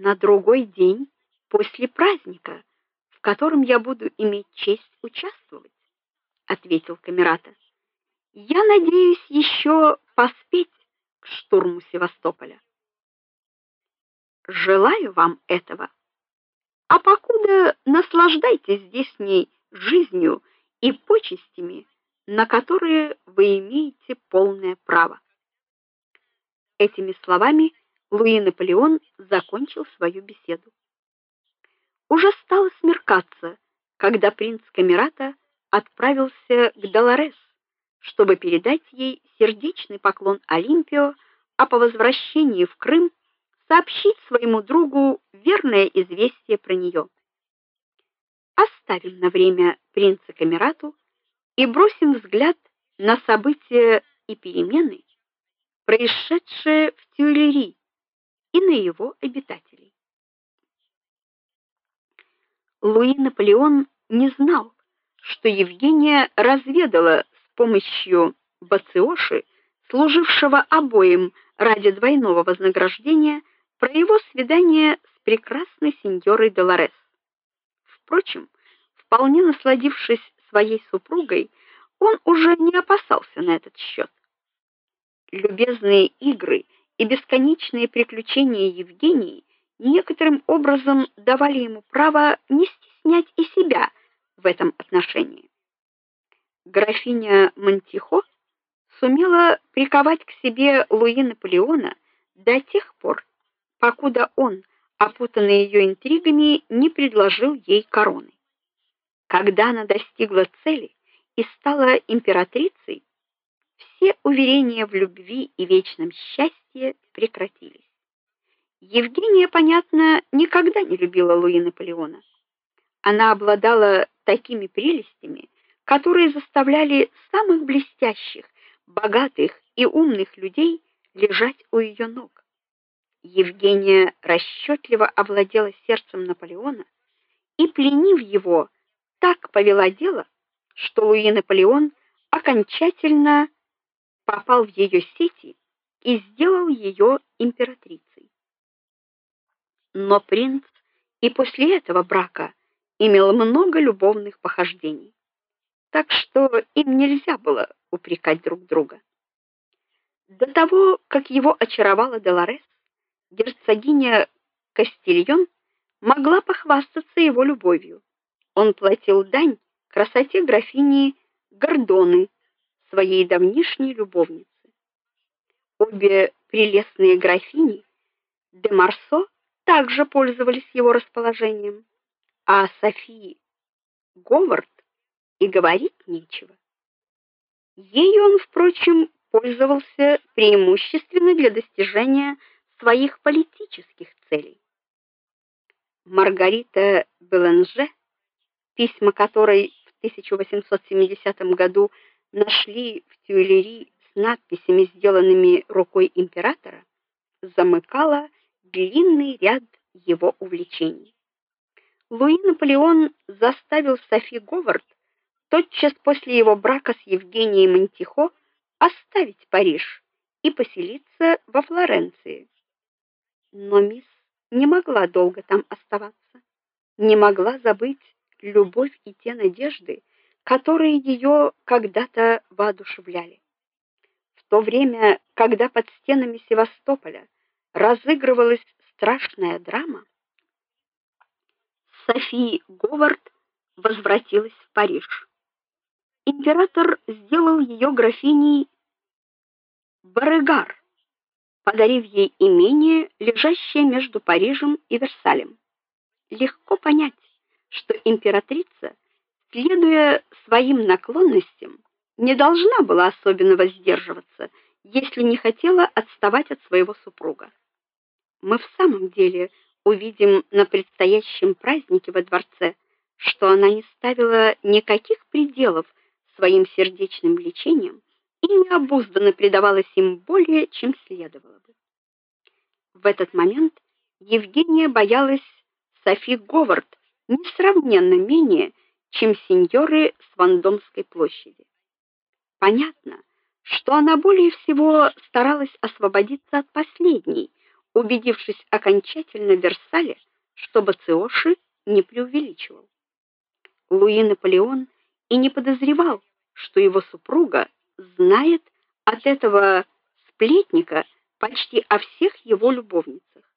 на другой день после праздника, в котором я буду иметь честь участвовать, ответил Камерата. Я надеюсь еще поспеть к штурму Севастополя. Желаю вам этого. А покуда наслаждайтесь здешней жизнью и почестями, на которые вы имеете полное право. Этими словами Луи Наполеон закончил свою беседу. Уже стало смеркаться, когда принц Камерата отправился к Долорес, чтобы передать ей сердечный поклон Олимпио, а по возвращении в Крым сообщить своему другу верное известие про нее. Оставим на время принца Камерату и бросим взгляд на события и перемены, происшедшие в Тюильри и на его обитателей. Луи Наполеон не знал, что Евгения разведала с помощью Бациоши, служившего обоим ради двойного вознаграждения, про его свидание с прекрасной сеньорой Долорес. Впрочем, вполне насладившись своей супругой, он уже не опасался на этот счет. Любезные игры и бесконечные приключения Евгении некоторым образом давали ему право не стеснять и себя в этом отношении. Графиня Монтихо сумела приковать к себе Луи Наполеона до тех пор, покуда он, опутанный ее интригами, не предложил ей короны. Когда она достигла цели и стала императрицей, все уверения в любви и вечном счастье прекратились. Евгения, понятно, никогда не любила Луи Наполеона. Она обладала такими прелестями, которые заставляли самых блестящих, богатых и умных людей лежать у ее ног. Евгения расчетливо овладела сердцем Наполеона и пленив его, так повела дело, что Луи Наполеон окончательно попал в ее сети и сделал ее императрицей. Но принц и после этого брака имел много любовных похождений. Так что им нельзя было упрекать друг друга. До того, как его очаровала Долорес, герцогиня Кастильон могла похвастаться его любовью. Он платил дань красоте графини Гордоны, своей давнишней любовницы. Обе прелестные графини де Марсо также пользовались его расположением, а Софии Говард и говорить нечего. Ею он, впрочем, пользовался преимущественно для достижения своих политических целей. Маргарита Беланже, письма которой в 1870 году нашли в Тюильри с надписями, сделанными рукой императора, замыкала длинный ряд его увлечений. Луи Наполеон заставил Софи Говард тотчас после его брака с Евгенией Монтихо оставить Париж и поселиться во Флоренции. Но мисс не могла долго там оставаться, не могла забыть любовь и те надежды, которые ее когда-то воодушевляли. В то время, когда под стенами Севастополя разыгрывалась страшная драма, Софи Говард возвратилась в Париж. Император сделал ее графиней Барегар, подарив ей имение, лежащее между Парижем и Версалем. Легко понять, что императрица следуя своим наклонностям, не должна была особенно воздерживаться, если не хотела отставать от своего супруга. Мы в самом деле увидим на предстоящем празднике во дворце, что она не ставила никаких пределов своим сердечным влечениям и необузданно предавалась им более, чем следовало бы. В этот момент Евгения боялась Софи Говард несравненно менее, чем сеньоры с Вандомской площади. Понятно, что она более всего старалась освободиться от последней, убедившись окончательно в Версале, что Бациоши не преувеличивал. Луи Наполеон и не подозревал, что его супруга знает от этого сплетника почти о всех его любовницах.